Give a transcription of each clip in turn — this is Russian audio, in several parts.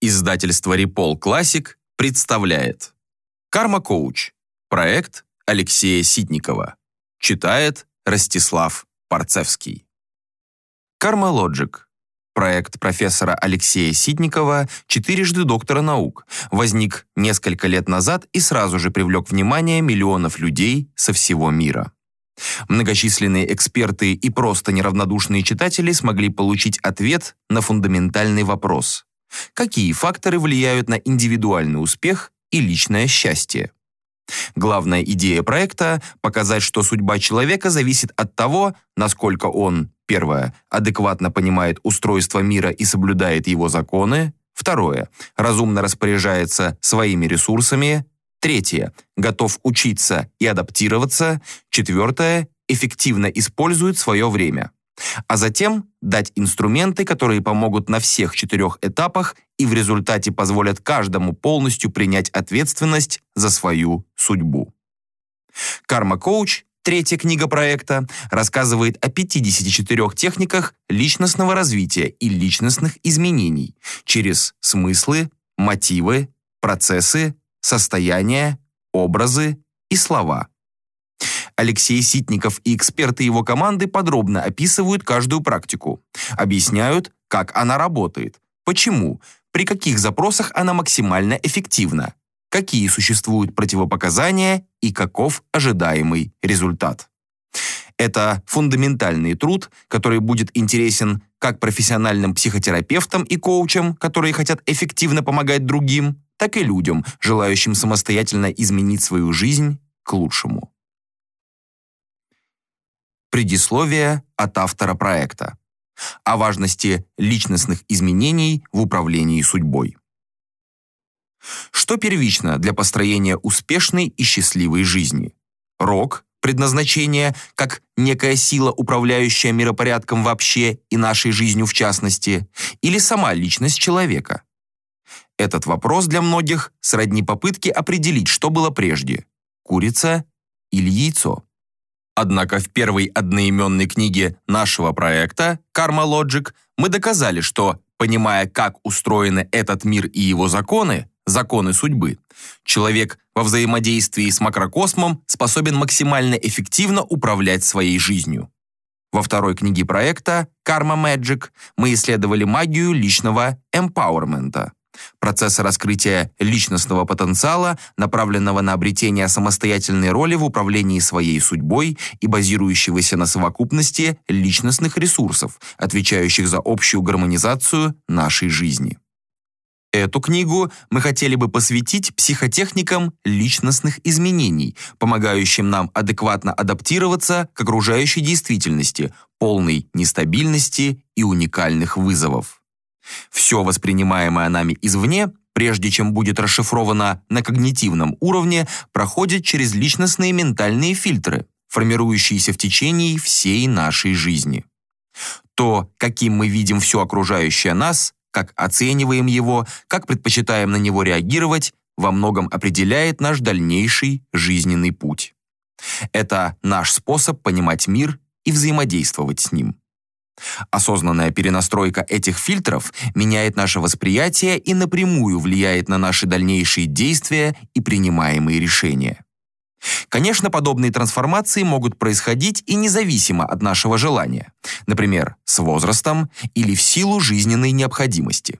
Издательство Репол Классик представляет Карма Коуч. Проект Алексея Ситникова. Читает Ростислав Парцевский. Карма Лоджик. Проект профессора Алексея Ситникова, четырежды доктора наук, возник несколько лет назад и сразу же привлек внимание миллионов людей со всего мира. Многочисленные эксперты и просто неравнодушные читатели смогли получить ответ на фундаментальный вопрос – Какие факторы влияют на индивидуальный успех и личное счастье? Главная идея проекта – показать, что судьба человека зависит от того, насколько он, первое, адекватно понимает устройство мира и соблюдает его законы, второе, разумно распоряжается своими ресурсами, третье, готов учиться и адаптироваться, четвертое, эффективно использует свое время а затем дать инструменты, которые помогут на всех четырех этапах и в результате позволят каждому полностью принять ответственность за свою судьбу. «Карма-коуч» Третья книга проекта рассказывает о 54 техниках личностного развития и личностных изменений через смыслы, мотивы, процессы, состояния, образы и слова. Алексей Ситников и эксперты его команды подробно описывают каждую практику, объясняют, как она работает, почему, при каких запросах она максимально эффективна, какие существуют противопоказания и каков ожидаемый результат. Это фундаментальный труд, который будет интересен как профессиональным психотерапевтам и коучам, которые хотят эффективно помогать другим, так и людям, желающим самостоятельно изменить свою жизнь к лучшему. Предисловие от автора проекта. О важности личностных изменений в управлении судьбой. Что первично для построения успешной и счастливой жизни? Рок, предназначение, как некая сила, управляющая миропорядком вообще и нашей жизнью в частности, или сама личность человека? Этот вопрос для многих сродни попытке определить, что было прежде – курица или яйцо. Однако в первой одноименной книге нашего проекта «Karma Logic» мы доказали, что, понимая, как устроены этот мир и его законы, законы судьбы, человек во взаимодействии с макрокосмом способен максимально эффективно управлять своей жизнью. Во второй книге проекта «Karma Magic» мы исследовали магию личного эмпауэрмента процесса раскрытия личностного потенциала, направленного на обретение самостоятельной роли в управлении своей судьбой и базирующегося на совокупности личностных ресурсов, отвечающих за общую гармонизацию нашей жизни. Эту книгу мы хотели бы посвятить психотехникам личностных изменений, помогающим нам адекватно адаптироваться к окружающей действительности, полной нестабильности и уникальных вызовов. Все воспринимаемое нами извне, прежде чем будет расшифровано на когнитивном уровне, проходит через личностные ментальные фильтры, формирующиеся в течение всей нашей жизни. То, каким мы видим все окружающее нас, как оцениваем его, как предпочитаем на него реагировать, во многом определяет наш дальнейший жизненный путь. Это наш способ понимать мир и взаимодействовать с ним. Осознанная перенастройка этих фильтров меняет наше восприятие и напрямую влияет на наши дальнейшие действия и принимаемые решения. Конечно, подобные трансформации могут происходить и независимо от нашего желания, например, с возрастом или в силу жизненной необходимости.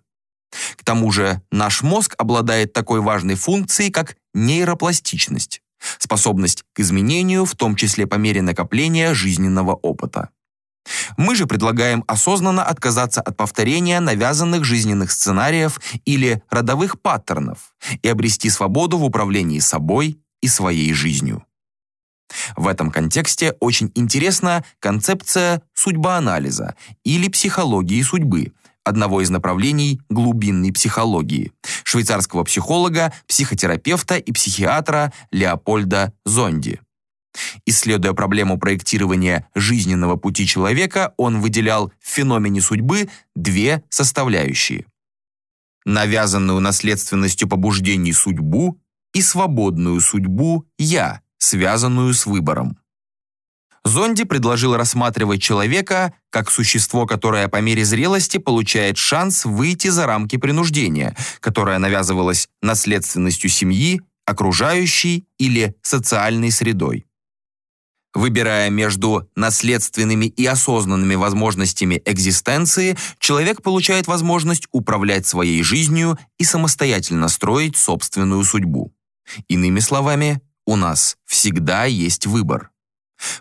К тому же наш мозг обладает такой важной функцией, как нейропластичность, способность к изменению, в том числе по мере накопления жизненного опыта. Мы же предлагаем осознанно отказаться от повторения навязанных жизненных сценариев или родовых паттернов и обрести свободу в управлении собой и своей жизнью. В этом контексте очень интересна концепция судьбоанализа или психологии судьбы, одного из направлений глубинной психологии, швейцарского психолога, психотерапевта и психиатра Леопольда Зонди. Исследуя проблему проектирования жизненного пути человека, он выделял в феномене судьбы две составляющие. Навязанную наследственностью побуждений судьбу и свободную судьбу «я», связанную с выбором. Зонди предложил рассматривать человека как существо, которое по мере зрелости получает шанс выйти за рамки принуждения, которое навязывалось наследственностью семьи, окружающей или социальной средой. Выбирая между наследственными и осознанными возможностями экзистенции, человек получает возможность управлять своей жизнью и самостоятельно строить собственную судьбу. Иными словами, у нас всегда есть выбор.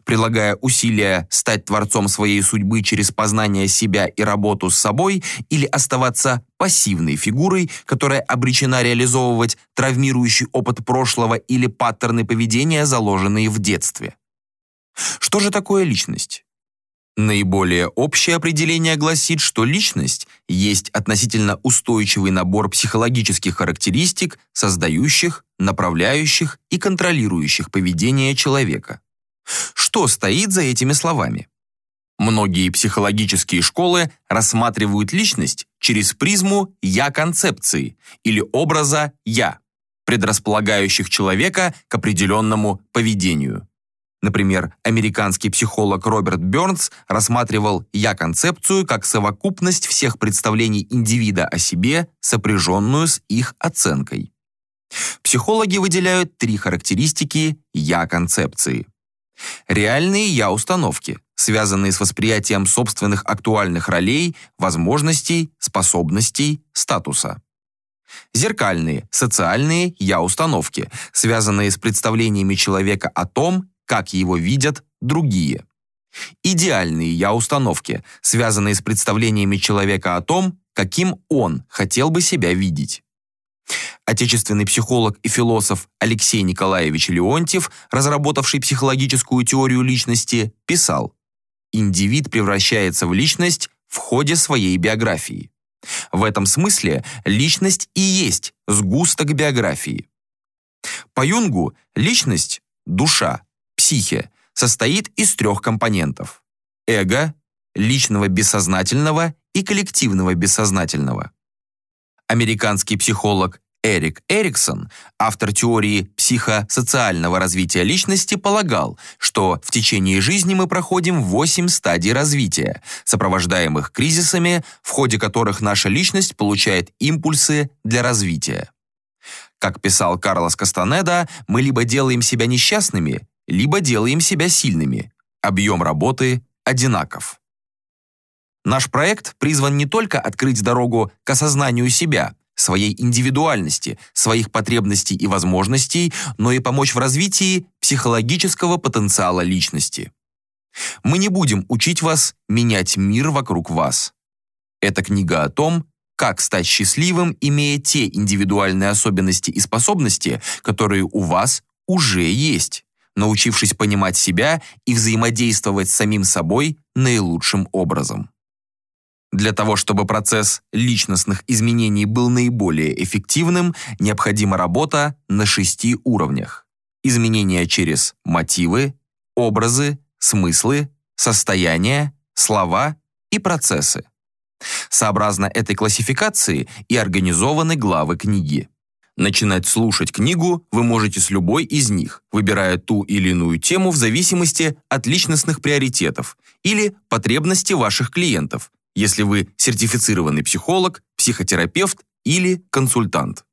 Прилагая усилия стать творцом своей судьбы через познание себя и работу с собой или оставаться пассивной фигурой, которая обречена реализовывать травмирующий опыт прошлого или паттерны поведения, заложенные в детстве. Что же такое личность? Наиболее общее определение гласит, что личность есть относительно устойчивый набор психологических характеристик, создающих, направляющих и контролирующих поведение человека. Что стоит за этими словами? Многие психологические школы рассматривают личность через призму «я-концепции» или образа «я», предрасполагающих человека к определенному поведению. Например, американский психолог Роберт Бёрнс рассматривал «я-концепцию» как совокупность всех представлений индивида о себе, сопряженную с их оценкой. Психологи выделяют три характеристики «я-концепции». Реальные «я-установки», связанные с восприятием собственных актуальных ролей, возможностей, способностей, статуса. Зеркальные, социальные «я-установки», связанные с представлениями человека о том, как его видят другие. Идеальные «я-установки», связанные с представлениями человека о том, каким он хотел бы себя видеть. Отечественный психолог и философ Алексей Николаевич Леонтьев, разработавший психологическую теорию личности, писал «Индивид превращается в личность в ходе своей биографии. В этом смысле личность и есть сгусток биографии. По Юнгу личность, душа, психе состоит из трех компонентов – эго, личного бессознательного и коллективного бессознательного. Американский психолог Эрик Эриксон, автор теории психосоциального развития личности, полагал, что в течение жизни мы проходим 8 стадий развития, сопровождаемых кризисами, в ходе которых наша личность получает импульсы для развития. Как писал Карлос Кастанеда, мы либо делаем себя несчастными, либо делаем себя сильными. Объем работы одинаков. Наш проект призван не только открыть дорогу к осознанию себя, своей индивидуальности, своих потребностей и возможностей, но и помочь в развитии психологического потенциала личности. Мы не будем учить вас менять мир вокруг вас. Эта книга о том, как стать счастливым, имея те индивидуальные особенности и способности, которые у вас уже есть, научившись понимать себя и взаимодействовать с самим собой наилучшим образом. Для того, чтобы процесс личностных изменений был наиболее эффективным, необходима работа на шести уровнях. Изменения через мотивы, образы, смыслы, состояния, слова и процессы. Сообразно этой классификации и организованы главы книги. Начинать слушать книгу вы можете с любой из них, выбирая ту или иную тему в зависимости от личностных приоритетов или потребностей ваших клиентов, если вы сертифицированный психолог, психотерапевт или консультант.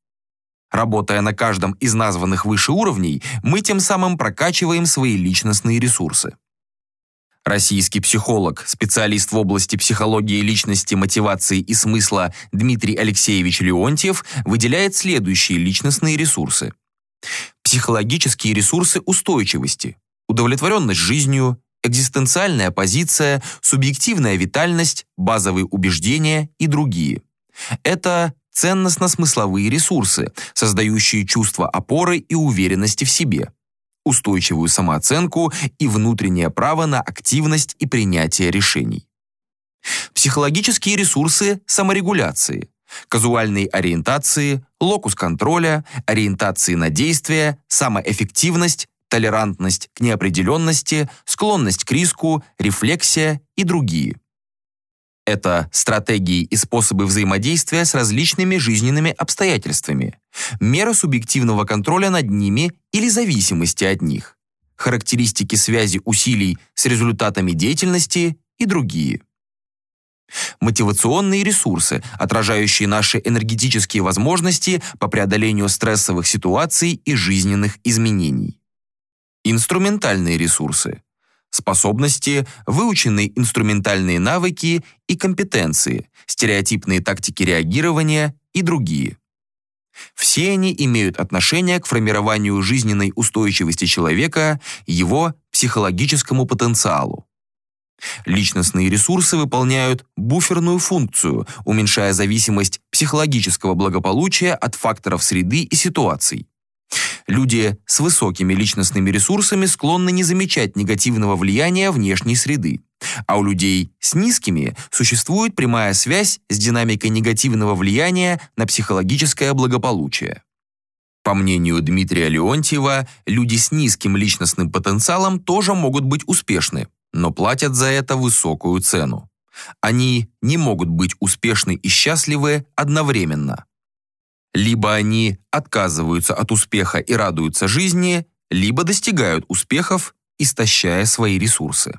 Работая на каждом из названных выше уровней, мы тем самым прокачиваем свои личностные ресурсы. Российский психолог, специалист в области психологии личности, мотивации и смысла Дмитрий Алексеевич Леонтьев выделяет следующие личностные ресурсы. Психологические ресурсы устойчивости, удовлетворенность жизнью, экзистенциальная позиция, субъективная витальность, базовые убеждения и другие. Это ценностно-смысловые ресурсы, создающие чувство опоры и уверенности в себе, устойчивую самооценку и внутреннее право на активность и принятие решений. Психологические ресурсы саморегуляции, казуальной ориентации, локус контроля, ориентации на действия, самоэффективность, толерантность к неопределенности, склонность к риску, рефлексия и другие. Это стратегии и способы взаимодействия с различными жизненными обстоятельствами, мера субъективного контроля над ними или зависимости от них, характеристики связи усилий с результатами деятельности и другие. Мотивационные ресурсы, отражающие наши энергетические возможности по преодолению стрессовых ситуаций и жизненных изменений. Инструментальные ресурсы. Способности, выученные инструментальные навыки и компетенции, стереотипные тактики реагирования и другие. Все они имеют отношение к формированию жизненной устойчивости человека, его психологическому потенциалу. Личностные ресурсы выполняют буферную функцию, уменьшая зависимость психологического благополучия от факторов среды и ситуаций. Люди с высокими личностными ресурсами склонны не замечать негативного влияния внешней среды, а у людей с низкими существует прямая связь с динамикой негативного влияния на психологическое благополучие. По мнению Дмитрия Леонтьева, люди с низким личностным потенциалом тоже могут быть успешны, но платят за это высокую цену. Они не могут быть успешны и счастливы одновременно. Либо они отказываются от успеха и радуются жизни, либо достигают успехов, истощая свои ресурсы.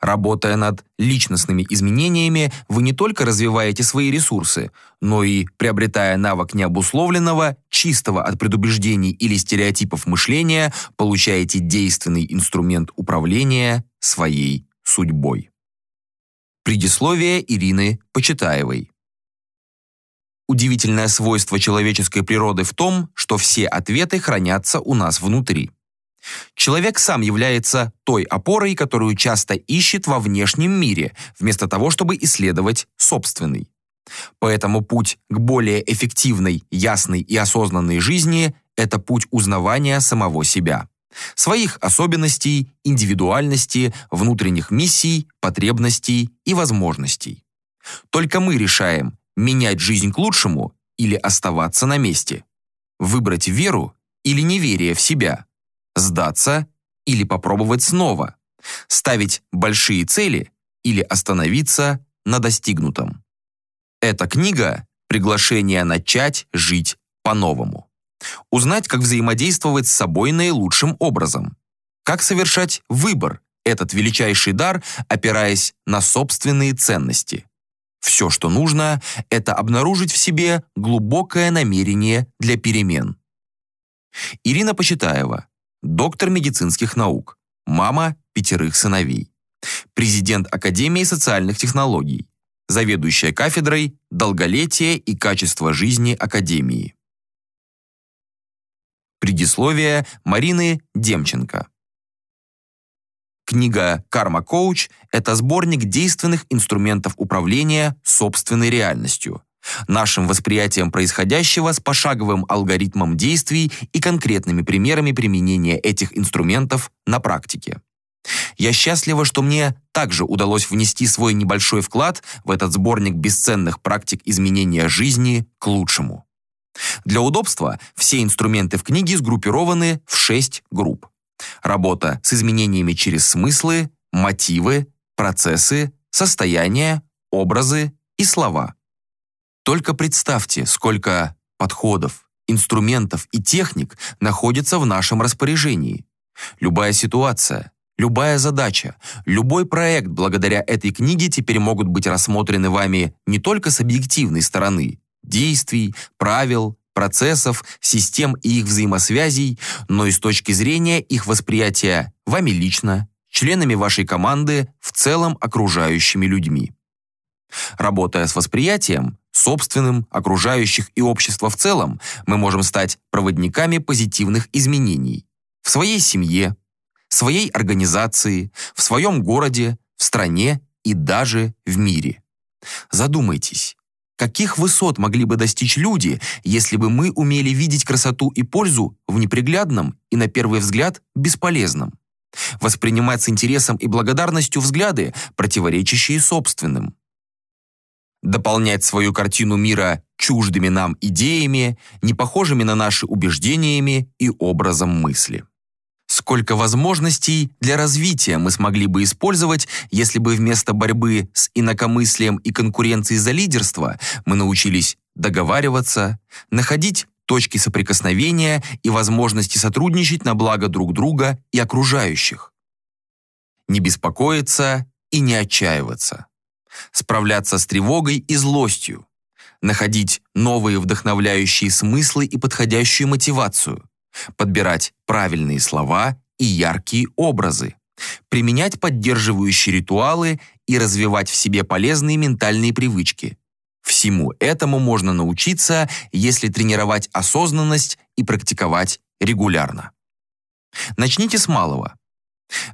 Работая над личностными изменениями, вы не только развиваете свои ресурсы, но и, приобретая навык необусловленного, чистого от предубеждений или стереотипов мышления, получаете действенный инструмент управления своей судьбой. Предисловие Ирины Почитаевой. Удивительное свойство человеческой природы в том, что все ответы хранятся у нас внутри. Человек сам является той опорой, которую часто ищет во внешнем мире, вместо того, чтобы исследовать собственный. Поэтому путь к более эффективной, ясной и осознанной жизни – это путь узнавания самого себя. Своих особенностей, индивидуальности, внутренних миссий, потребностей и возможностей. Только мы решаем, менять жизнь к лучшему или оставаться на месте. Выбрать веру или неверие в себя. Сдаться или попробовать снова. Ставить большие цели или остановиться на достигнутом. Эта книга – приглашение начать жить по-новому. Узнать, как взаимодействовать с собой наилучшим образом. Как совершать выбор, этот величайший дар, опираясь на собственные ценности. Все, что нужно, это обнаружить в себе глубокое намерение для перемен. Ирина Почитаева, доктор медицинских наук, мама пятерых сыновей, президент Академии социальных технологий, заведующая кафедрой «Долголетие и качество жизни Академии». Предисловие Марины Демченко. Книга «Карма Коуч» — это сборник действенных инструментов управления собственной реальностью, нашим восприятием происходящего с пошаговым алгоритмом действий и конкретными примерами применения этих инструментов на практике. Я счастлива, что мне также удалось внести свой небольшой вклад в этот сборник бесценных практик изменения жизни к лучшему. Для удобства все инструменты в книге сгруппированы в шесть групп. Работа с изменениями через смыслы, мотивы, процессы, состояния, образы и слова. Только представьте, сколько подходов, инструментов и техник находится в нашем распоряжении. Любая ситуация, любая задача, любой проект благодаря этой книге теперь могут быть рассмотрены вами не только с объективной стороны действий, правил, процессов, систем и их взаимосвязей, но и с точки зрения их восприятия вами лично, членами вашей команды, в целом окружающими людьми. Работая с восприятием, собственным, окружающих и общества в целом, мы можем стать проводниками позитивных изменений в своей семье, своей организации, в своем городе, в стране и даже в мире. Задумайтесь, Каких высот могли бы достичь люди, если бы мы умели видеть красоту и пользу в неприглядном и, на первый взгляд, бесполезном? Воспринимать с интересом и благодарностью взгляды, противоречащие собственным. Дополнять свою картину мира чуждыми нам идеями, не похожими на наши убеждениями и образом мысли. Сколько возможностей для развития мы смогли бы использовать, если бы вместо борьбы с инакомыслием и конкуренцией за лидерство мы научились договариваться, находить точки соприкосновения и возможности сотрудничать на благо друг друга и окружающих. Не беспокоиться и не отчаиваться. Справляться с тревогой и злостью. Находить новые вдохновляющие смыслы и подходящую мотивацию. Подбирать правильные слова и яркие образы. Применять поддерживающие ритуалы и развивать в себе полезные ментальные привычки. Всему этому можно научиться, если тренировать осознанность и практиковать регулярно. Начните с малого.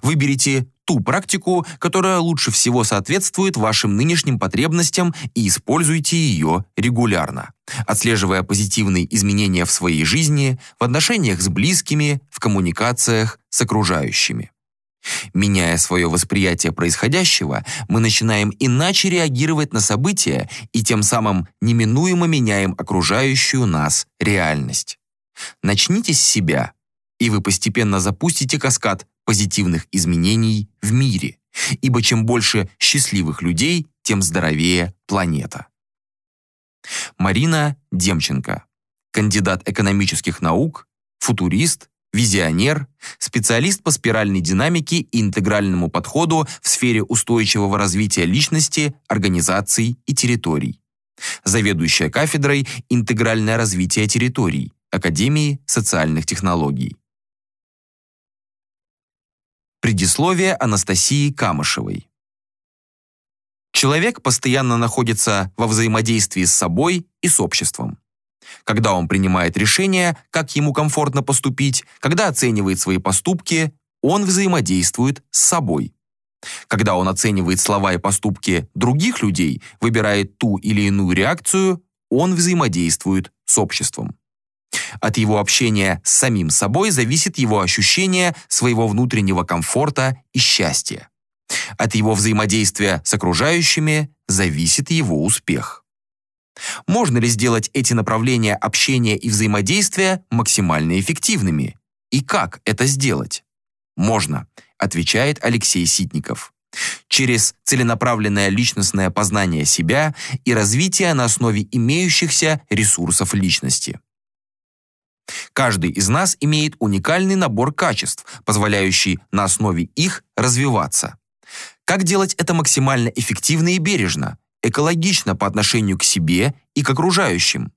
Выберите ту практику, которая лучше всего соответствует вашим нынешним потребностям и используйте ее регулярно, отслеживая позитивные изменения в своей жизни, в отношениях с близкими, в коммуникациях с окружающими. Меняя свое восприятие происходящего, мы начинаем иначе реагировать на события и тем самым неминуемо меняем окружающую нас реальность. Начните с себя, и вы постепенно запустите каскад позитивных изменений в мире, ибо чем больше счастливых людей, тем здоровее планета. Марина Демченко, кандидат экономических наук, футурист, визионер, специалист по спиральной динамике и интегральному подходу в сфере устойчивого развития личности, организаций и территорий. Заведующая кафедрой «Интегральное развитие территорий» Академии социальных технологий. Предисловие Анастасии Камышевой. Человек постоянно находится во взаимодействии с собой и с обществом. Когда он принимает решение, как ему комфортно поступить, когда оценивает свои поступки, он взаимодействует с собой. Когда он оценивает слова и поступки других людей, выбирает ту или иную реакцию, он взаимодействует с обществом. От его общения с самим собой зависит его ощущение своего внутреннего комфорта и счастья. От его взаимодействия с окружающими зависит его успех. Можно ли сделать эти направления общения и взаимодействия максимально эффективными? И как это сделать? Можно, отвечает Алексей Ситников. Через целенаправленное личностное познание себя и развитие на основе имеющихся ресурсов личности. Каждый из нас имеет уникальный набор качеств, позволяющий на основе их развиваться. Как делать это максимально эффективно и бережно, экологично по отношению к себе и к окружающим?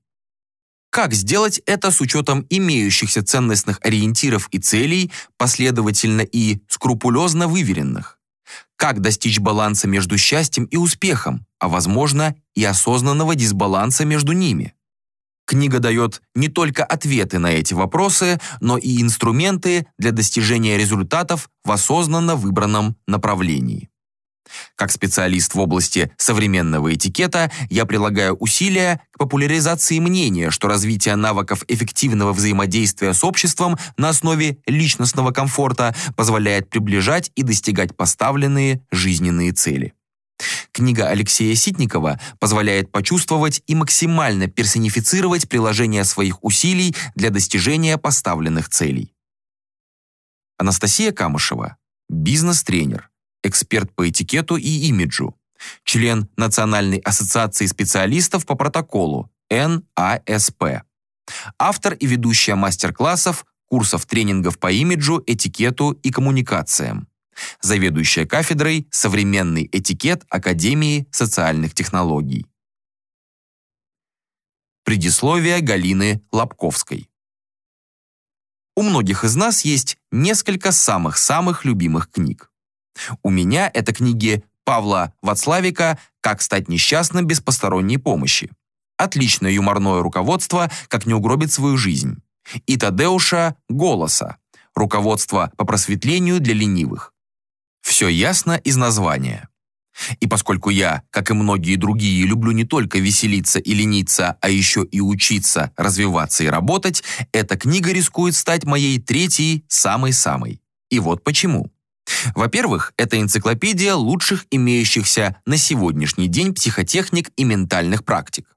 Как сделать это с учетом имеющихся ценностных ориентиров и целей, последовательно и скрупулезно выверенных? Как достичь баланса между счастьем и успехом, а возможно и осознанного дисбаланса между ними? Книга дает не только ответы на эти вопросы, но и инструменты для достижения результатов в осознанно выбранном направлении. Как специалист в области современного этикета, я прилагаю усилия к популяризации мнения, что развитие навыков эффективного взаимодействия с обществом на основе личностного комфорта позволяет приближать и достигать поставленные жизненные цели. Книга Алексея Ситникова позволяет почувствовать и максимально персонифицировать приложение своих усилий для достижения поставленных целей. Анастасия Камышева, бизнес-тренер, эксперт по этикету и имиджу, член Национальной ассоциации специалистов по протоколу НАСП, автор и ведущая мастер-классов, курсов тренингов по имиджу, этикету и коммуникациям заведующая кафедрой «Современный этикет Академии социальных технологий». Предисловие Галины Лобковской. У многих из нас есть несколько самых-самых любимых книг. У меня это книги Павла Вацлавика «Как стать несчастным без посторонней помощи». Отличное юморное руководство «Как не угробить свою жизнь». И Тадеуша «Голоса» руководство по просветлению для ленивых. Все ясно из названия. И поскольку я, как и многие другие, люблю не только веселиться и лениться, а еще и учиться, развиваться и работать, эта книга рискует стать моей третьей, самой-самой. И вот почему. Во-первых, это энциклопедия лучших имеющихся на сегодняшний день психотехник и ментальных практик.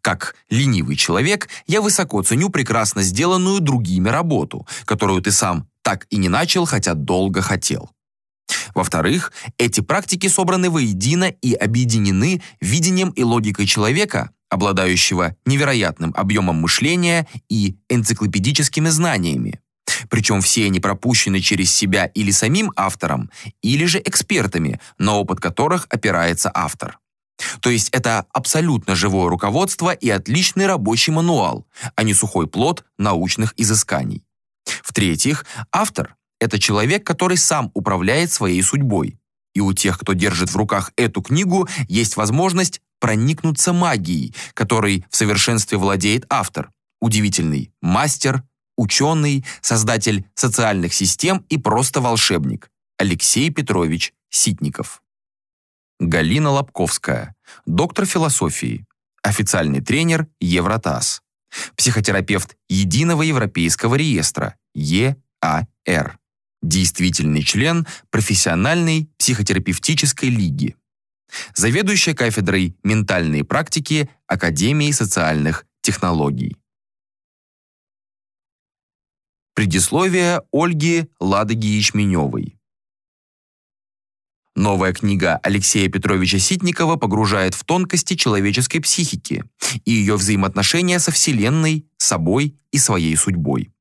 Как ленивый человек, я высоко ценю прекрасно сделанную другими работу, которую ты сам так и не начал, хотя долго хотел. Во-вторых, эти практики собраны воедино и объединены видением и логикой человека, обладающего невероятным объемом мышления и энциклопедическими знаниями. Причем все они пропущены через себя или самим автором, или же экспертами, на опыт которых опирается автор. То есть это абсолютно живое руководство и отличный рабочий мануал, а не сухой плод научных изысканий. В-третьих, автор – это человек, который сам управляет своей судьбой. И у тех, кто держит в руках эту книгу, есть возможность проникнуться магией, которой в совершенстве владеет автор. Удивительный мастер, ученый, создатель социальных систем и просто волшебник. Алексей Петрович Ситников. Галина Лобковская, доктор философии, официальный тренер Евротаз, психотерапевт Единого Европейского реестра ЕАР, действительный член профессиональной психотерапевтической лиги, заведующая кафедрой ментальной практики Академии социальных технологий. Предисловие Ольги Ладоги-Ячменевой. Новая книга Алексея Петровича Ситникова погружает в тонкости человеческой психики и ее взаимоотношения со Вселенной, собой и своей судьбой.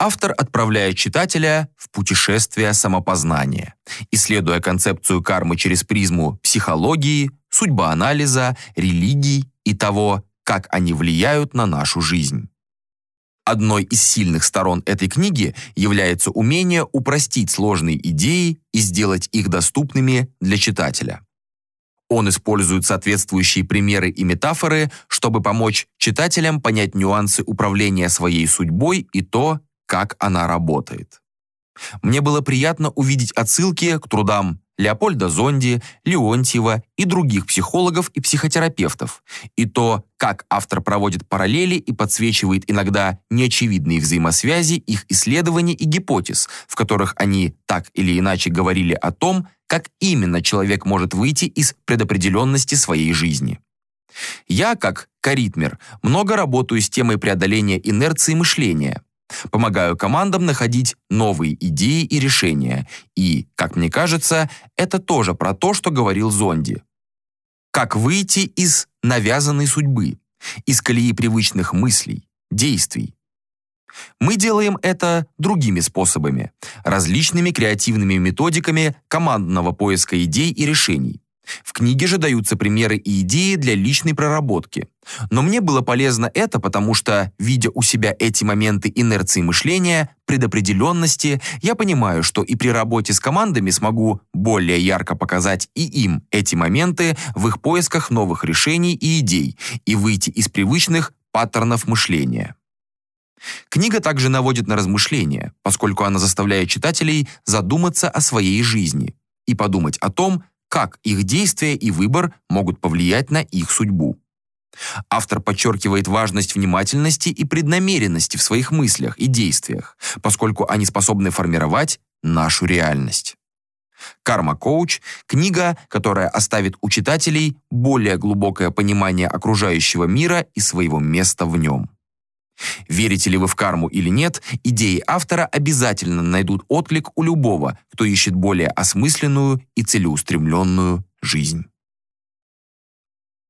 Автор отправляет читателя в путешествие самопознания, исследуя концепцию кармы через призму психологии, судьбоанализа, религий и того, как они влияют на нашу жизнь. Одной из сильных сторон этой книги является умение упростить сложные идеи и сделать их доступными для читателя. Он использует соответствующие примеры и метафоры, чтобы помочь читателям понять нюансы управления своей судьбой и то, как она работает. Мне было приятно увидеть отсылки к трудам Леопольда Зонди, Леонтьева и других психологов и психотерапевтов, и то, как автор проводит параллели и подсвечивает иногда неочевидные взаимосвязи их исследований и гипотез, в которых они так или иначе говорили о том, как именно человек может выйти из предопределенности своей жизни. Я, как каритмер, много работаю с темой преодоления инерции мышления – Помогаю командам находить новые идеи и решения. И, как мне кажется, это тоже про то, что говорил Зонди. Как выйти из навязанной судьбы, из колеи привычных мыслей, действий. Мы делаем это другими способами, различными креативными методиками командного поиска идей и решений. В книге же даются примеры и идеи для личной проработки. Но мне было полезно это, потому что, видя у себя эти моменты инерции мышления, предопределенности, я понимаю, что и при работе с командами смогу более ярко показать и им эти моменты в их поисках новых решений и идей и выйти из привычных паттернов мышления. Книга также наводит на размышления, поскольку она заставляет читателей задуматься о своей жизни и подумать о том, как их действия и выбор могут повлиять на их судьбу. Автор подчеркивает важность внимательности и преднамеренности в своих мыслях и действиях, поскольку они способны формировать нашу реальность. «Карма-коуч» — книга, которая оставит у читателей более глубокое понимание окружающего мира и своего места в нем. Верите ли вы в карму или нет, идеи автора обязательно найдут отклик у любого, кто ищет более осмысленную и целеустремленную жизнь.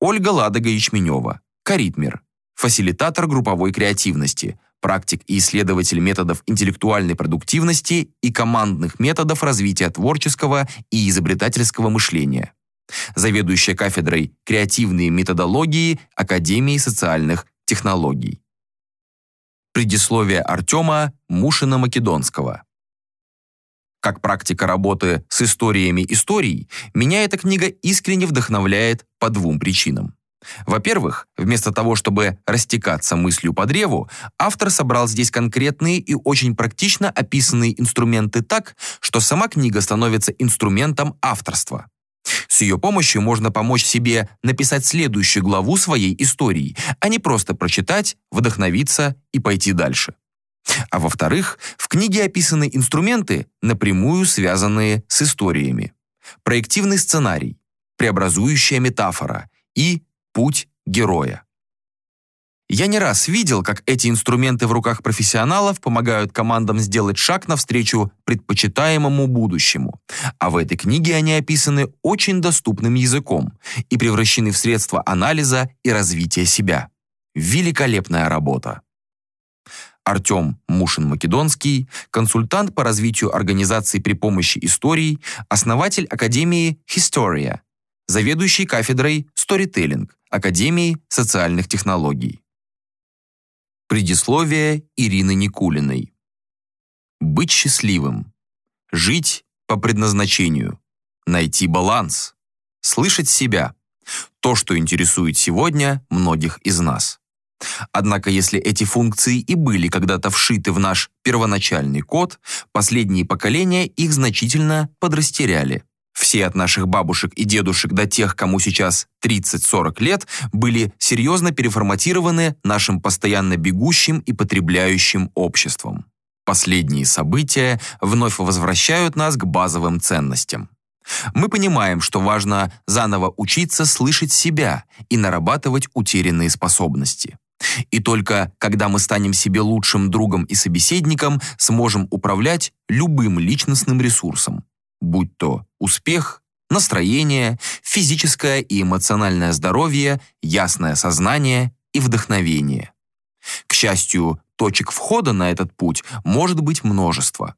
Ольга Ладога-Ячменева, Каритмер, фасилитатор групповой креативности, практик и исследователь методов интеллектуальной продуктивности и командных методов развития творческого и изобретательского мышления. Заведующая кафедрой креативные методологии Академии социальных технологий. Предисловие Артема Мушина-Македонского. Как практика работы с историями историй, меня эта книга искренне вдохновляет по двум причинам. Во-первых, вместо того, чтобы растекаться мыслью по древу, автор собрал здесь конкретные и очень практично описанные инструменты так, что сама книга становится инструментом авторства. С ее помощью можно помочь себе написать следующую главу своей истории, а не просто прочитать, вдохновиться и пойти дальше. А во-вторых, в книге описаны инструменты, напрямую связанные с историями. Проективный сценарий, преобразующая метафора и путь героя. Я не раз видел, как эти инструменты в руках профессионалов помогают командам сделать шаг навстречу предпочитаемому будущему. А в этой книге они описаны очень доступным языком и превращены в средства анализа и развития себя. Великолепная работа. Артем Мушин-Македонский, консультант по развитию организаций при помощи историй, основатель Академии Historia, заведующий кафедрой Storytelling Академии социальных технологий. Предисловие Ирины Никулиной. Быть счастливым. Жить по предназначению. Найти баланс. Слышать себя. То, что интересует сегодня многих из нас. Однако, если эти функции и были когда-то вшиты в наш первоначальный код, последние поколения их значительно подрастеряли. Все от наших бабушек и дедушек до тех, кому сейчас 30-40 лет, были серьезно переформатированы нашим постоянно бегущим и потребляющим обществом. Последние события вновь возвращают нас к базовым ценностям. Мы понимаем, что важно заново учиться слышать себя и нарабатывать утерянные способности. И только когда мы станем себе лучшим другом и собеседником, сможем управлять любым личностным ресурсом, будь то успех, настроение, физическое и эмоциональное здоровье, ясное сознание и вдохновение. К счастью, точек входа на этот путь может быть множество.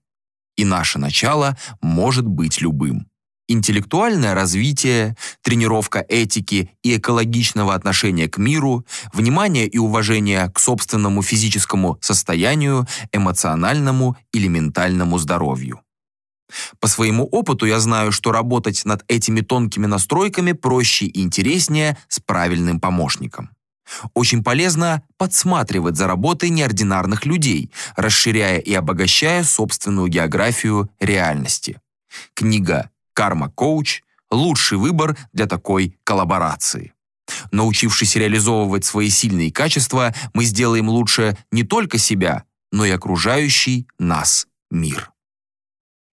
И наше начало может быть любым. Интеллектуальное развитие, тренировка этики и экологичного отношения к миру, внимание и уважение к собственному физическому состоянию, эмоциональному или ментальному здоровью. По своему опыту я знаю, что работать над этими тонкими настройками проще и интереснее с правильным помощником. Очень полезно подсматривать за работой неординарных людей, расширяя и обогащая собственную географию реальности. Книга «Карма-коуч» – лучший выбор для такой коллаборации. Научившись реализовывать свои сильные качества, мы сделаем лучше не только себя, но и окружающий нас мир.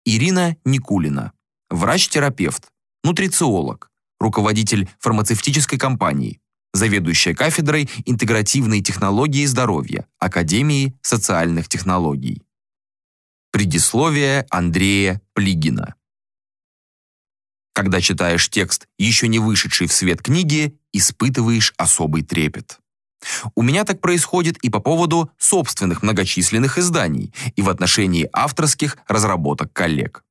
Ирина Никулина, врач-терапевт, нутрициолог, руководитель фармацевтической компании, заведующая кафедрой интегративной технологии здоровья Академии социальных технологий. Предисловие Андрея Плигина. Когда читаешь текст, еще не вышедший в свет книги, испытываешь особый трепет. У меня так происходит и по поводу собственных многочисленных изданий, и в отношении авторских разработок коллег.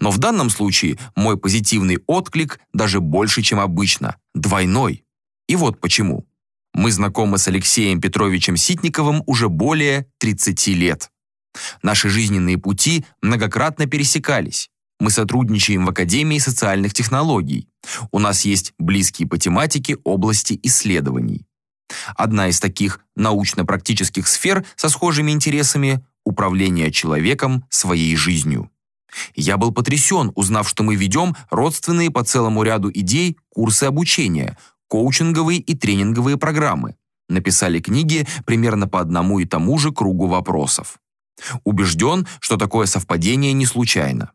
Но в данном случае мой позитивный отклик даже больше, чем обычно, двойной. И вот почему. Мы знакомы с Алексеем Петровичем Ситниковым уже более 30 лет. Наши жизненные пути многократно пересекались. Мы сотрудничаем в Академии социальных технологий. У нас есть близкие по тематике области исследований. Одна из таких научно-практических сфер со схожими интересами – управление человеком своей жизнью. Я был потрясен, узнав, что мы ведем родственные по целому ряду идей курсы обучения, коучинговые и тренинговые программы. Написали книги примерно по одному и тому же кругу вопросов. Убежден, что такое совпадение не случайно.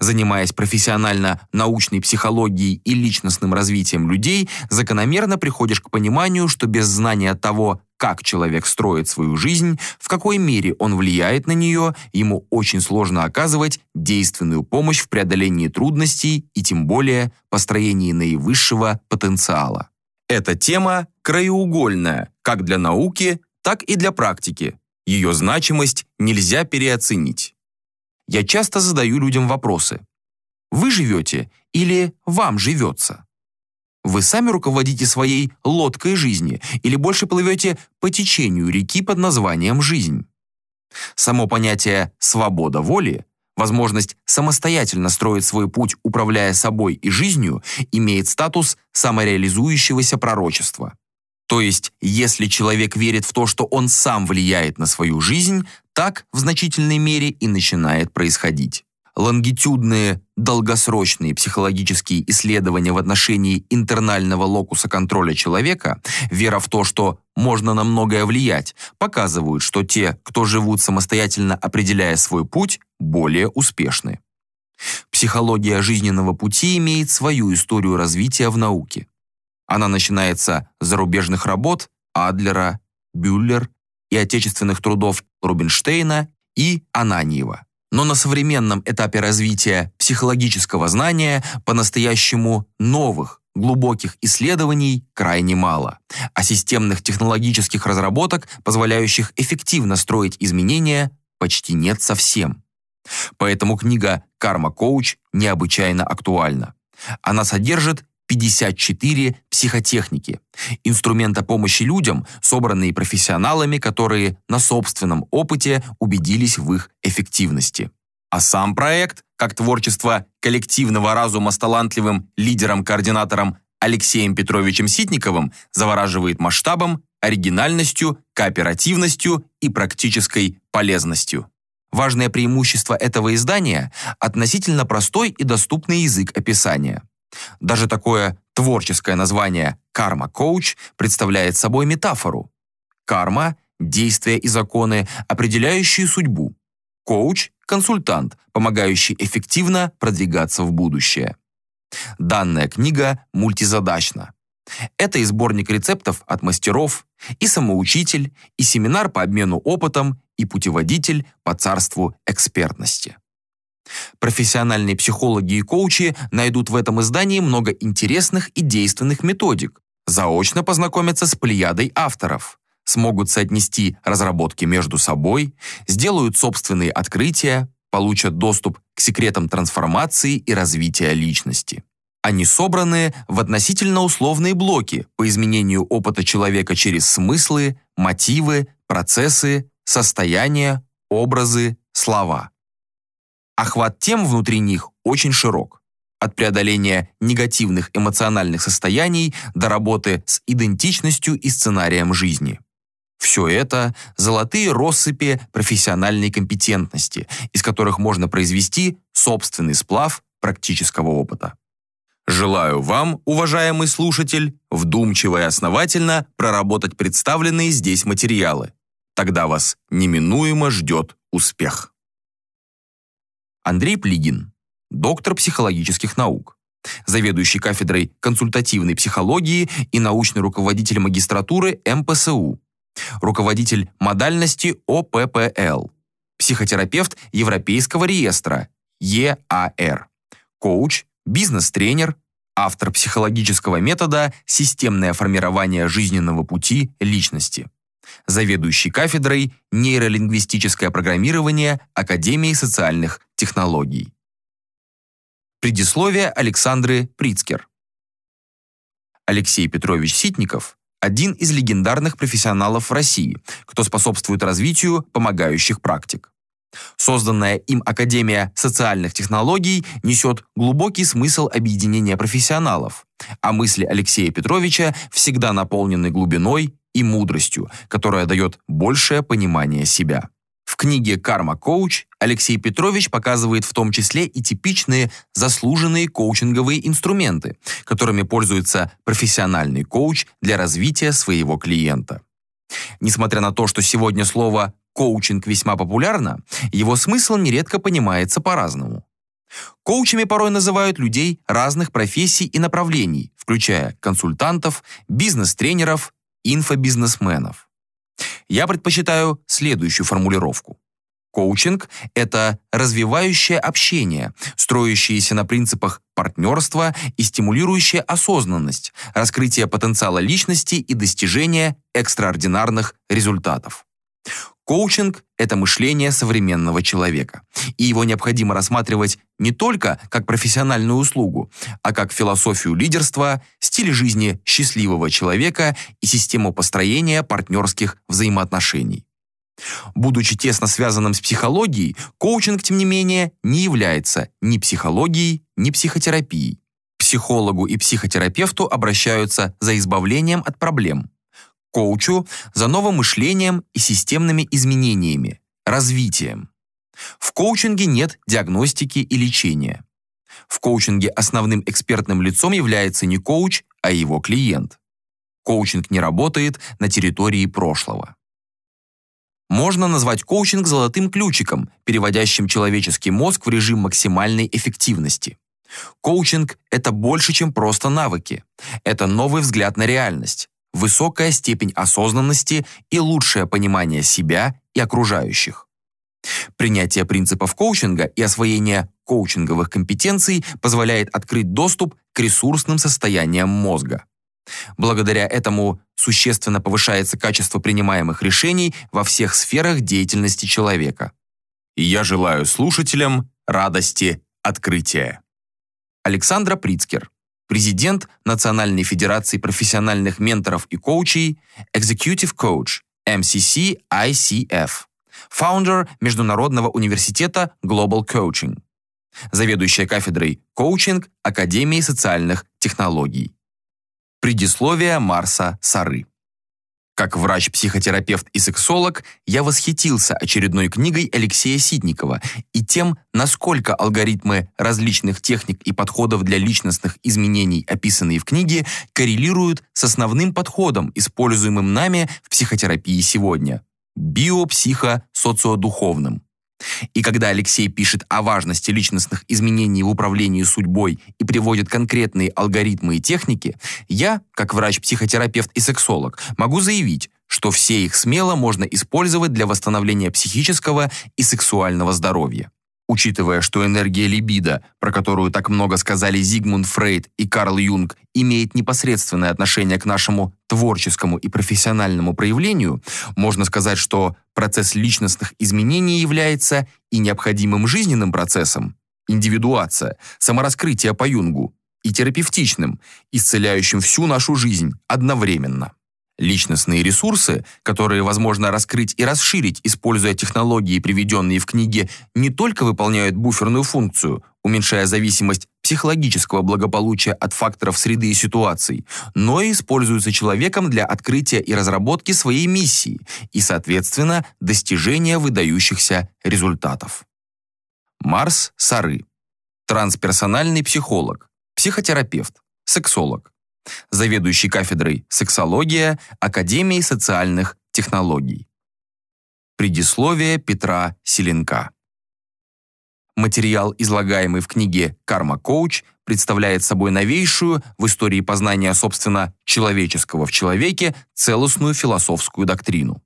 Занимаясь профессионально научной психологией и личностным развитием людей, закономерно приходишь к пониманию, что без знания того, как человек строит свою жизнь, в какой мере он влияет на нее, ему очень сложно оказывать действенную помощь в преодолении трудностей и тем более построении наивысшего потенциала. Эта тема краеугольная как для науки, так и для практики. Ее значимость нельзя переоценить я часто задаю людям вопросы. Вы живете или вам живется? Вы сами руководите своей лодкой жизни или больше плывете по течению реки под названием «жизнь»? Само понятие «свобода воли» возможность самостоятельно строить свой путь, управляя собой и жизнью, имеет статус самореализующегося пророчества. То есть, если человек верит в то, что он сам влияет на свою жизнь, так в значительной мере и начинает происходить. Лонгитюдные, долгосрочные психологические исследования в отношении интернального локуса контроля человека, вера в то, что можно на многое влиять, показывают, что те, кто живут самостоятельно определяя свой путь, более успешны. Психология жизненного пути имеет свою историю развития в науке. Она начинается с зарубежных работ Адлера, Бюллер и отечественных трудов Рубинштейна и Ананьева. Но на современном этапе развития психологического знания по-настоящему новых, глубоких исследований крайне мало, а системных технологических разработок, позволяющих эффективно строить изменения, почти нет совсем. Поэтому книга «Карма-коуч» необычайно актуальна. Она содержит 54 психотехники, инструмента помощи людям, собранные профессионалами, которые на собственном опыте убедились в их эффективности. А сам проект, как творчество коллективного разума с талантливым лидером-координатором Алексеем Петровичем Ситниковым, завораживает масштабом, оригинальностью, кооперативностью и практической полезностью. Важное преимущество этого издания – относительно простой и доступный язык описания. Даже такое творческое название «карма-коуч» представляет собой метафору. Карма – действия и законы, определяющие судьбу. Коуч – консультант, помогающий эффективно продвигаться в будущее. Данная книга мультизадачна. Это и сборник рецептов от мастеров, и самоучитель, и семинар по обмену опытом, и путеводитель по царству экспертности. Профессиональные психологи и коучи найдут в этом издании много интересных и действенных методик, заочно познакомятся с плеядой авторов, смогут соотнести разработки между собой, сделают собственные открытия, получат доступ к секретам трансформации и развития личности. Они собраны в относительно условные блоки по изменению опыта человека через смыслы, мотивы, процессы, состояния, образы, слова. Охват тем внутри них очень широк. От преодоления негативных эмоциональных состояний до работы с идентичностью и сценарием жизни. Все это – золотые россыпи профессиональной компетентности, из которых можно произвести собственный сплав практического опыта. Желаю вам, уважаемый слушатель, вдумчиво и основательно проработать представленные здесь материалы. Тогда вас неминуемо ждет успех. Андрей Плигин, доктор психологических наук, заведующий кафедрой консультативной психологии и научный руководитель магистратуры МПСУ, руководитель модальности ОППЛ, психотерапевт Европейского реестра ЕАР, коуч, бизнес-тренер, автор психологического метода «Системное формирование жизненного пути личности» заведующий кафедрой нейролингвистическое программирование Академии социальных технологий. Предисловие Александры Прицкер. Алексей Петрович Ситников – один из легендарных профессионалов в России, кто способствует развитию помогающих практик. Созданная им Академия социальных технологий несет глубокий смысл объединения профессионалов, а мысли Алексея Петровича всегда наполнены глубиной и мудростью, которая дает большее понимание себя. В книге «Карма Коуч» Алексей Петрович показывает в том числе и типичные заслуженные коучинговые инструменты, которыми пользуется профессиональный коуч для развития своего клиента. Несмотря на то, что сегодня слово «коучинг» весьма популярно, его смысл нередко понимается по-разному. Коучами порой называют людей разных профессий и направлений, включая консультантов, бизнес-тренеров, инфобизнесменов. Я предпочитаю следующую формулировку. Коучинг – это развивающее общение, строящееся на принципах партнерства и стимулирующее осознанность, раскрытие потенциала личности и достижение экстраординарных результатов. Коучинг – это мышление современного человека, и его необходимо рассматривать не только как профессиональную услугу, а как философию лидерства, стиль жизни счастливого человека и систему построения партнерских взаимоотношений. Будучи тесно связанным с психологией, коучинг, тем не менее, не является ни психологией, ни психотерапией. Психологу и психотерапевту обращаются за избавлением от проблем – коучу за новым мышлением и системными изменениями, развитием. В коучинге нет диагностики и лечения. В коучинге основным экспертным лицом является не коуч, а его клиент. Коучинг не работает на территории прошлого. Можно назвать коучинг золотым ключиком, переводящим человеческий мозг в режим максимальной эффективности. Коучинг – это больше, чем просто навыки. Это новый взгляд на реальность, высокая степень осознанности и лучшее понимание себя и окружающих. Принятие принципов коучинга и освоение коучинговых компетенций позволяет открыть доступ к ресурсным состояниям мозга. Благодаря этому существенно повышается качество принимаемых решений во всех сферах деятельности человека. И я желаю слушателям радости открытия. Александра Прицкер, президент Национальной Федерации профессиональных менторов и коучей, Executive Coach, MCC ICF, фаундер Международного университета Global Coaching, заведующая кафедрой коучинг Академии социальных технологий. Предисловие Марса Сары. Как врач-психотерапевт и сексолог, я восхитился очередной книгой Алексея Ситникова и тем, насколько алгоритмы различных техник и подходов для личностных изменений, описанные в книге, коррелируют с основным подходом, используемым нами в психотерапии сегодня – биопсихо-социодуховным. И когда Алексей пишет о важности личностных изменений в управлении судьбой и приводит конкретные алгоритмы и техники, я, как врач-психотерапевт и сексолог, могу заявить, что все их смело можно использовать для восстановления психического и сексуального здоровья. Учитывая, что энергия либидо, про которую так много сказали Зигмунд Фрейд и Карл Юнг, имеет непосредственное отношение к нашему творческому и профессиональному проявлению, можно сказать, что процесс личностных изменений является и необходимым жизненным процессом, индивидуация, самораскрытие по Юнгу, и терапевтичным, исцеляющим всю нашу жизнь одновременно. Личностные ресурсы, которые возможно раскрыть и расширить, используя технологии, приведенные в книге, не только выполняют буферную функцию, уменьшая зависимость психологического благополучия от факторов среды и ситуаций, но и используются человеком для открытия и разработки своей миссии и, соответственно, достижения выдающихся результатов. Марс Сары. Трансперсональный психолог, психотерапевт, сексолог заведующий кафедрой «Сексология» Академии социальных технологий. Предисловие Петра Селенка. Материал, излагаемый в книге «Карма Коуч», представляет собой новейшую в истории познания, собственно, человеческого в человеке целостную философскую доктрину.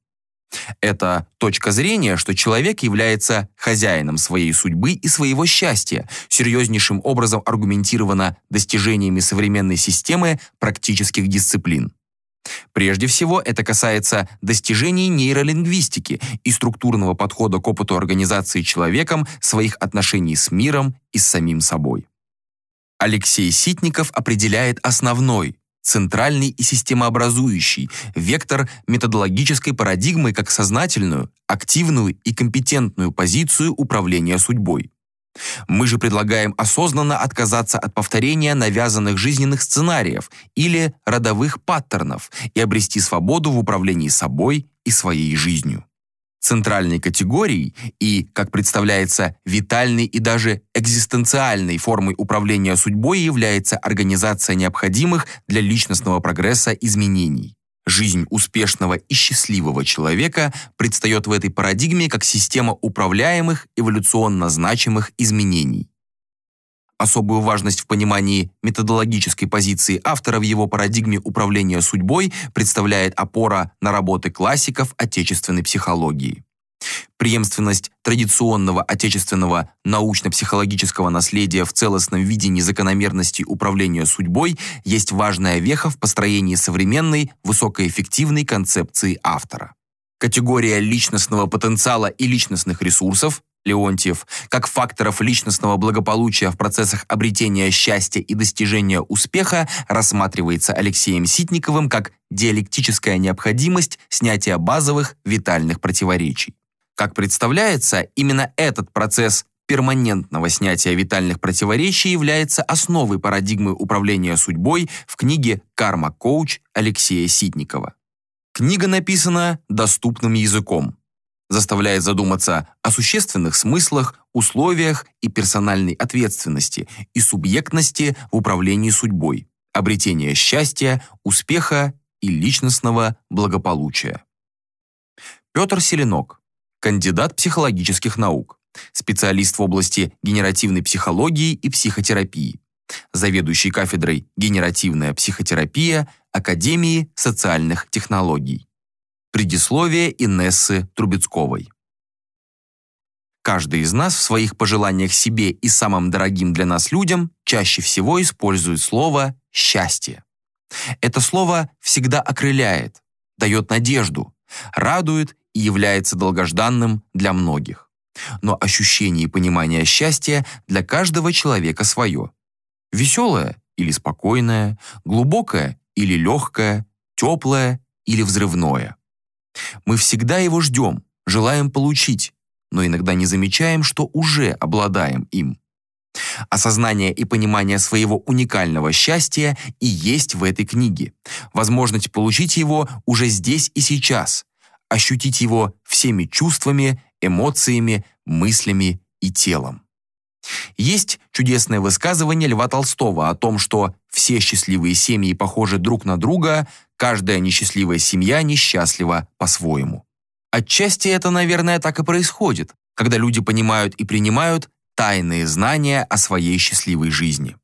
Это точка зрения, что человек является хозяином своей судьбы и своего счастья, серьезнейшим образом аргументировано достижениями современной системы практических дисциплин. Прежде всего, это касается достижений нейролингвистики и структурного подхода к опыту организации человеком своих отношений с миром и с самим собой. Алексей Ситников определяет основной, центральный и системообразующий, вектор методологической парадигмы как сознательную, активную и компетентную позицию управления судьбой. Мы же предлагаем осознанно отказаться от повторения навязанных жизненных сценариев или родовых паттернов и обрести свободу в управлении собой и своей жизнью. Центральной категорией и, как представляется, витальной и даже экзистенциальной формой управления судьбой является организация необходимых для личностного прогресса изменений. Жизнь успешного и счастливого человека предстает в этой парадигме как система управляемых эволюционно значимых изменений. Особую важность в понимании методологической позиции автора в его парадигме управления судьбой представляет опора на работы классиков отечественной психологии. Преемственность традиционного отечественного научно-психологического наследия в целостном видении закономерностей управления судьбой есть важная веха в построении современной высокоэффективной концепции автора. Категория личностного потенциала и личностных ресурсов Леонтьев, как факторов личностного благополучия в процессах обретения счастья и достижения успеха рассматривается Алексеем Ситниковым как диалектическая необходимость снятия базовых витальных противоречий. Как представляется, именно этот процесс перманентного снятия витальных противоречий является основой парадигмы управления судьбой в книге «Карма-коуч» Алексея Ситникова. Книга написана доступным языком, заставляет задуматься о существенных смыслах, условиях и персональной ответственности и субъектности в управлении судьбой, обретения счастья, успеха и личностного благополучия. Петр Селенок, кандидат психологических наук, специалист в области генеративной психологии и психотерапии, заведующий кафедрой «Генеративная психотерапия» Академии социальных технологий. Предисловие Инессы Трубецковой. Каждый из нас в своих пожеланиях себе и самым дорогим для нас людям чаще всего использует слово «счастье». Это слово всегда окрыляет, дает надежду, радует и является долгожданным для многих. Но ощущение и понимание счастья для каждого человека свое. Веселое или спокойное, глубокое или легкое, теплое или взрывное. Мы всегда его ждем, желаем получить, но иногда не замечаем, что уже обладаем им. Осознание и понимание своего уникального счастья и есть в этой книге. Возможность получить его уже здесь и сейчас, ощутить его всеми чувствами, эмоциями, мыслями и телом. Есть чудесное высказывание Льва Толстого о том, что все счастливые семьи похожи друг на друга, каждая несчастливая семья несчастлива по-своему. Отчасти это, наверное, так и происходит, когда люди понимают и принимают тайные знания о своей счастливой жизни.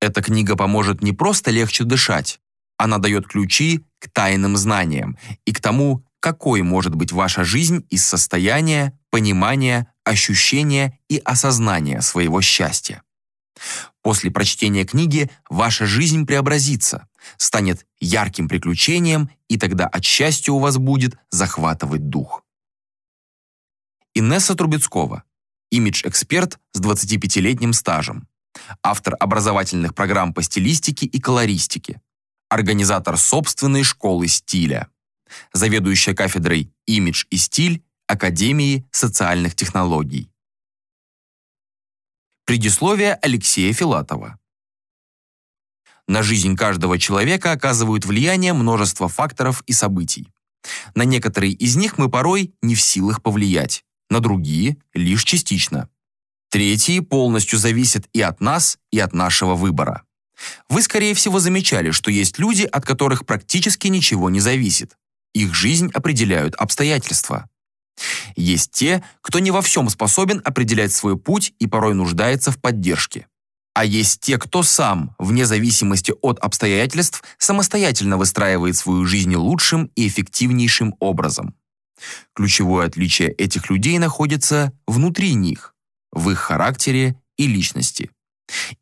Эта книга поможет не просто легче дышать, она дает ключи к тайным знаниям и к тому, какой может быть ваша жизнь из состояния, понимания, ощущения и осознания своего счастья. После прочтения книги ваша жизнь преобразится, станет ярким приключением, и тогда от счастья у вас будет захватывать дух. Инесса Трубецкова, имидж-эксперт с 25-летним стажем, автор образовательных программ по стилистике и колористике, организатор собственной школы стиля, заведующая кафедрой «Имидж и стиль» Академии социальных технологий. Предисловие Алексея Филатова. На жизнь каждого человека оказывают влияние множество факторов и событий. На некоторые из них мы порой не в силах повлиять, на другие – лишь частично. Третьи полностью зависят и от нас, и от нашего выбора. Вы, скорее всего, замечали, что есть люди, от которых практически ничего не зависит. Их жизнь определяют обстоятельства. Есть те, кто не во всем способен определять свой путь и порой нуждается в поддержке. А есть те, кто сам, вне зависимости от обстоятельств, самостоятельно выстраивает свою жизнь лучшим и эффективнейшим образом. Ключевое отличие этих людей находится внутри них, в их характере и личности.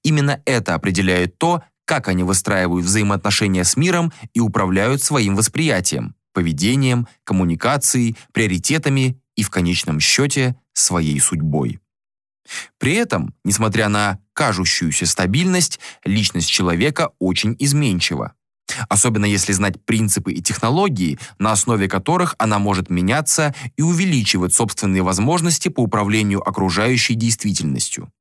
Именно это определяет то, как они выстраивают взаимоотношения с миром и управляют своим восприятием, поведением, коммуникацией, приоритетами и, в конечном счете, своей судьбой. При этом, несмотря на кажущуюся стабильность, личность человека очень изменчива. Особенно если знать принципы и технологии, на основе которых она может меняться и увеличивать собственные возможности по управлению окружающей действительностью.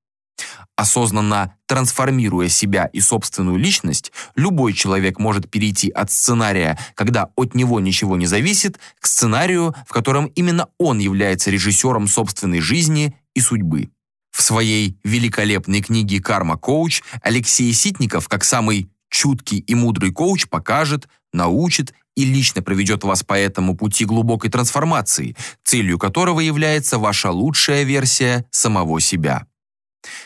Осознанно трансформируя себя и собственную личность, любой человек может перейти от сценария, когда от него ничего не зависит, к сценарию, в котором именно он является режиссером собственной жизни и судьбы. В своей великолепной книге «Карма-коуч» Алексей Ситников, как самый чуткий и мудрый коуч, покажет, научит и лично проведет вас по этому пути глубокой трансформации, целью которого является ваша лучшая версия самого себя.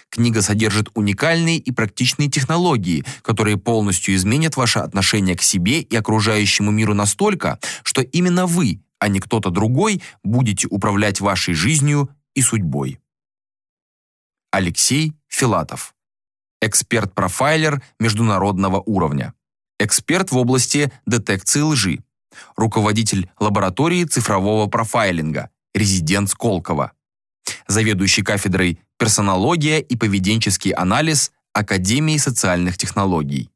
Книга содержит уникальные и практичные технологии, которые полностью изменят ваше отношение к себе и окружающему миру настолько, что именно вы, а не кто-то другой, будете управлять вашей жизнью и судьбой. Алексей Филатов. Эксперт-профайлер международного уровня. Эксперт в области детекции лжи. Руководитель лаборатории цифрового профайлинга. Резидент Сколково. Заведующий кафедрой персонология и поведенческий анализ Академии социальных технологий.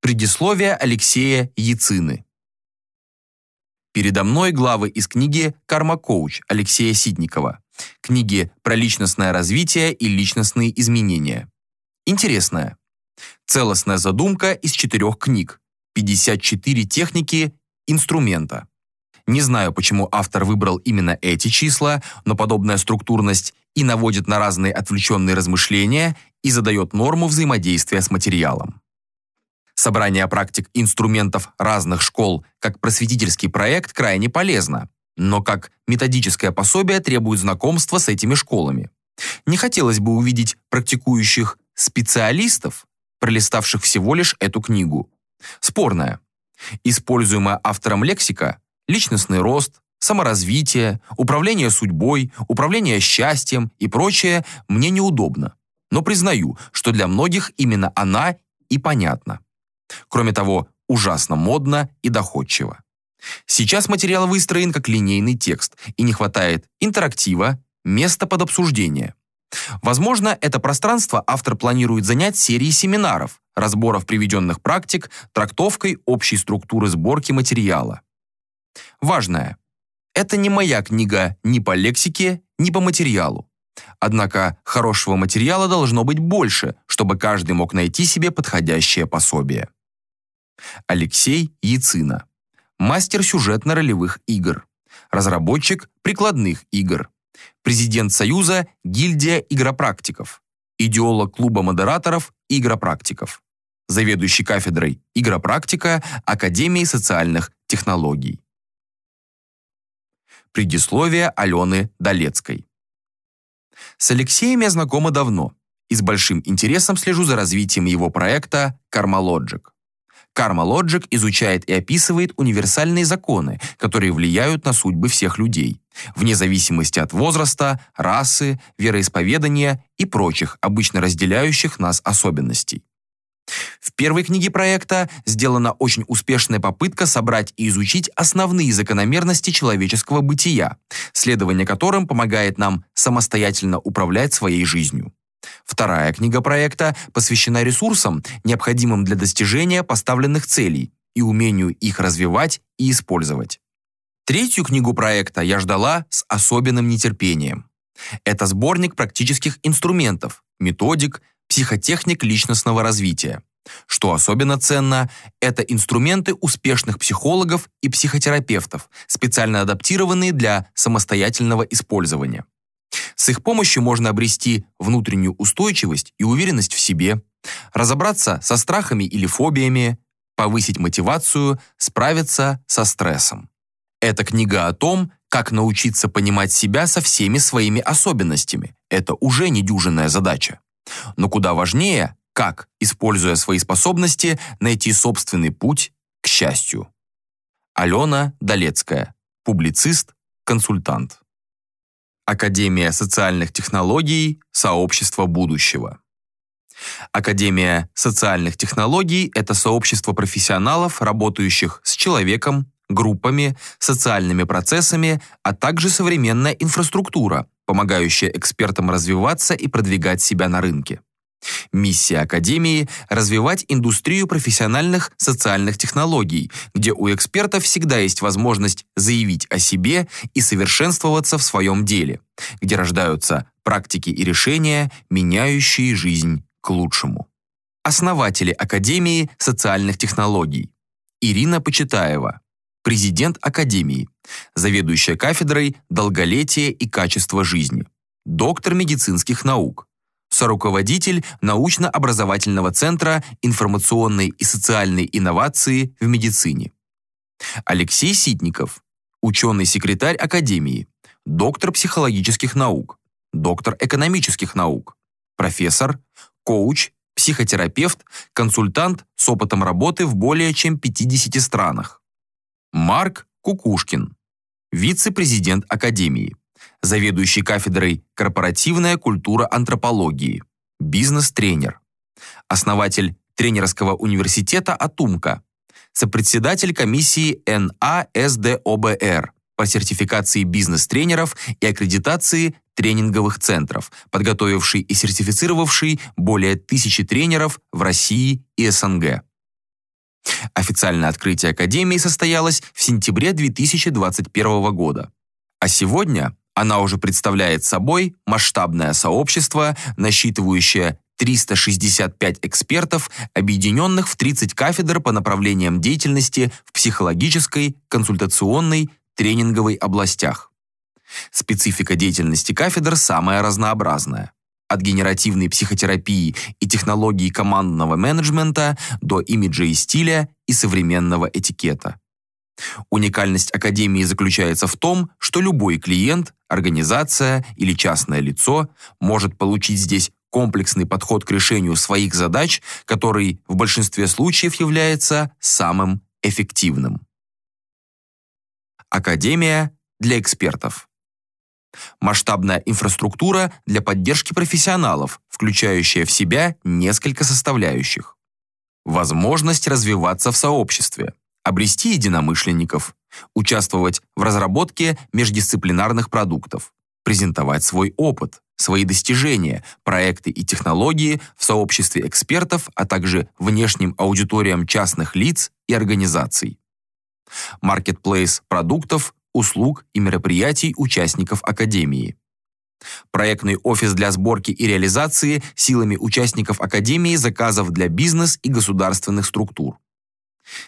Предисловие Алексея Яцины. Передо мной главы из книги «Карма-коуч» Алексея Сидникова, книги про личностное развитие и личностные изменения. Интересная. Целостная задумка из четырех книг, 54 техники, инструмента. Не знаю, почему автор выбрал именно эти числа, но подобная структурность и наводит на разные отвлеченные размышления и задает норму взаимодействия с материалом. Собрание практик инструментов разных школ как просветительский проект крайне полезно, но как методическое пособие требует знакомства с этими школами. Не хотелось бы увидеть практикующих специалистов, пролиставших всего лишь эту книгу. Спорная. Используемая автором лексика – личностный рост, саморазвитие, управление судьбой, управление счастьем и прочее мне неудобно. Но признаю, что для многих именно она и понятна. Кроме того, ужасно модно и доходчиво. Сейчас материал выстроен как линейный текст, и не хватает интерактива, места под обсуждение. Возможно, это пространство автор планирует занять серией семинаров, разборов приведенных практик, трактовкой общей структуры сборки материала. Важное. Это не моя книга ни по лексике, ни по материалу. Однако хорошего материала должно быть больше, чтобы каждый мог найти себе подходящее пособие. Алексей Яцина. Мастер сюжетно-ролевых игр. Разработчик прикладных игр. Президент Союза Гильдия игропрактиков. Идеолог клуба модераторов игропрактиков. Заведующий кафедрой игропрактика Академии социальных технологий. Предисловие Алены Долецкой. С Алексеем я знакома давно и с большим интересом слежу за развитием его проекта. Karma Logic изучает и описывает универсальные законы, которые влияют на судьбы всех людей, вне зависимости от возраста, расы, вероисповедания и прочих, обычно разделяющих нас особенностей. В первой книге проекта сделана очень успешная попытка собрать и изучить основные закономерности человеческого бытия, следование которым помогает нам самостоятельно управлять своей жизнью. Вторая книга проекта посвящена ресурсам, необходимым для достижения поставленных целей и умению их развивать и использовать. Третью книгу проекта я ждала с особенным нетерпением. Это сборник практических инструментов, методик, психотехник личностного развития. Что особенно ценно, это инструменты успешных психологов и психотерапевтов, специально адаптированные для самостоятельного использования. С их помощью можно обрести внутреннюю устойчивость и уверенность в себе, разобраться со страхами или фобиями, повысить мотивацию, справиться со стрессом. Это книга о том, как научиться понимать себя со всеми своими особенностями. Это уже недюжинная задача. Но куда важнее, как, используя свои способности, найти собственный путь к счастью. Алена Долецкая, публицист, консультант. Академия социальных технологий Сообщество будущего. Академия социальных технологий – это сообщество профессионалов, работающих с человеком, группами, социальными процессами, а также современная инфраструктура, помогающая экспертам развиваться и продвигать себя на рынке. Миссия Академии – развивать индустрию профессиональных социальных технологий, где у экспертов всегда есть возможность заявить о себе и совершенствоваться в своем деле, где рождаются практики и решения, меняющие жизнь к лучшему. Основатели Академии социальных технологий. Ирина Почитаева, президент Академии, заведующая кафедрой «Долголетие и качество жизни», доктор медицинских наук, соруководитель научно-образовательного центра информационной и социальной инновации в медицине. Алексей Ситников, ученый-секретарь Академии, доктор психологических наук, доктор экономических наук, профессор, коуч, психотерапевт, консультант с опытом работы в более чем 50 странах. Марк Кукушкин, вице-президент Академии заведующий кафедрой «Корпоративная культура антропологии», бизнес-тренер, основатель тренерского университета «Атумка», сопредседатель комиссии НАСДОБР по сертификации бизнес-тренеров и аккредитации тренинговых центров, подготовивший и сертифицировавший более тысячи тренеров в России и СНГ. Официальное открытие Академии состоялось в сентябре 2021 года. А сегодня она уже представляет собой масштабное сообщество, насчитывающее 365 экспертов, объединенных в 30 кафедр по направлениям деятельности в психологической, консультационной, тренинговой областях. Специфика деятельности кафедр самая разнообразная. От генеративной психотерапии и технологии командного менеджмента до имиджа и стиля и современного этикета. Уникальность Академии заключается в том, что любой клиент, организация или частное лицо может получить здесь комплексный подход к решению своих задач, который в большинстве случаев является самым эффективным. Академия для экспертов. Масштабная инфраструктура для поддержки профессионалов, включающая в себя несколько составляющих. Возможность развиваться в сообществе, обрести единомышленников, участвовать в разработке междисциплинарных продуктов, презентовать свой опыт, свои достижения, проекты и технологии в сообществе экспертов, а также внешним аудиториям частных лиц и организаций. Маркетплейс продуктов, услуг и мероприятий участников Академии. Проектный офис для сборки и реализации силами участников Академии заказов для бизнес и государственных структур.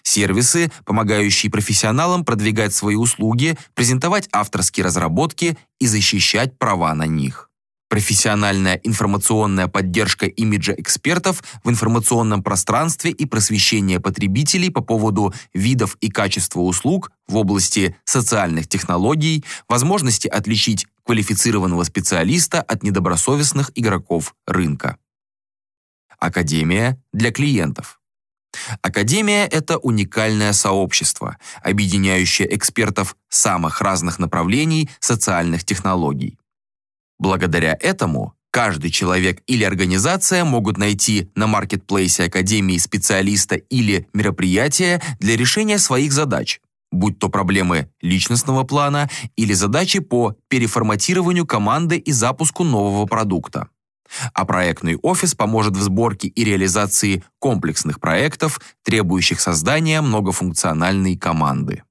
Сервисы, помогающие профессионалам продвигать свои услуги, презентовать авторские разработки и защищать права на них. Профессиональная информационная поддержка имиджа экспертов в информационном пространстве и просвещение потребителей по поводу видов и качества услуг в области социальных технологий, возможности отличить квалифицированного специалиста от недобросовестных игроков рынка. Академия для клиентов. Академия – это уникальное сообщество, объединяющее экспертов самых разных направлений социальных технологий. Благодаря этому каждый человек или организация могут найти на маркетплейсе Академии специалиста или мероприятия для решения своих задач, будь то проблемы личностного плана или задачи по переформатированию команды и запуску нового продукта а проектный офис поможет в сборке и реализации комплексных проектов, требующих создания многофункциональной команды.